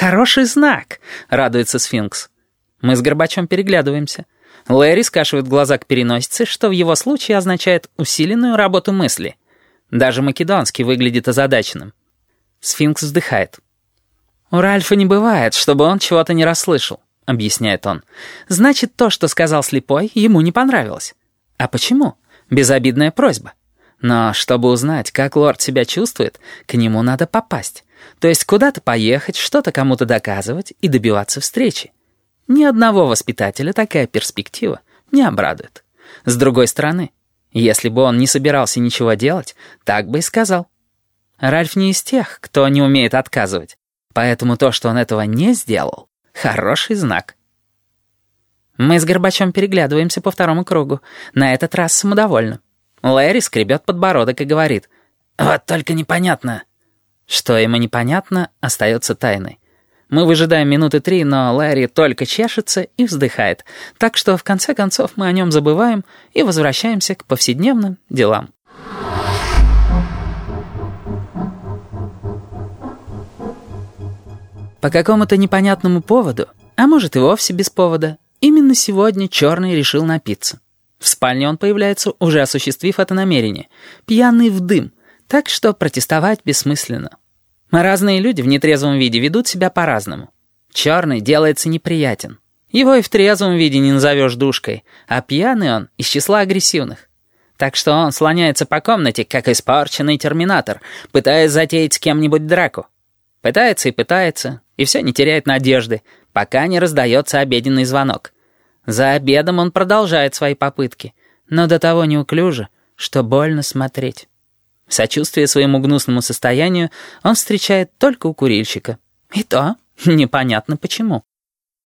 «Хороший знак», — радуется сфинкс. Мы с Горбачом переглядываемся. Лэри скашивает глаза к переносице, что в его случае означает усиленную работу мысли. Даже Македонский выглядит озадаченным. Сфинкс вздыхает. «У Ральфа не бывает, чтобы он чего-то не расслышал», — объясняет он. «Значит, то, что сказал слепой, ему не понравилось. А почему? Безобидная просьба. Но чтобы узнать, как лорд себя чувствует, к нему надо попасть. То есть куда-то поехать, что-то кому-то доказывать и добиваться встречи. Ни одного воспитателя такая перспектива не обрадует. С другой стороны, если бы он не собирался ничего делать, так бы и сказал. Ральф не из тех, кто не умеет отказывать. Поэтому то, что он этого не сделал, хороший знак. Мы с Горбачом переглядываемся по второму кругу, на этот раз самодовольно. Лэри скребет подбородок и говорит, «Вот только непонятно». Что ему непонятно, остается тайной. Мы выжидаем минуты три, но Лэри только чешется и вздыхает, так что в конце концов мы о нем забываем и возвращаемся к повседневным делам. По какому-то непонятному поводу, а может и вовсе без повода, именно сегодня Черный решил напиться. В спальне он появляется, уже осуществив это намерение, пьяный в дым, так что протестовать бессмысленно. Разные люди в нетрезвом виде ведут себя по-разному. Черный делается неприятен. Его и в трезвом виде не назовешь душкой, а пьяный он из числа агрессивных. Так что он слоняется по комнате, как испорченный терминатор, пытаясь затеять с кем-нибудь драку. Пытается и пытается, и все не теряет надежды, пока не раздается обеденный звонок — за обедом он продолжает свои попытки, но до того неуклюже, что больно смотреть. Сочувствие своему гнусному состоянию он встречает только у курильщика. И то непонятно почему.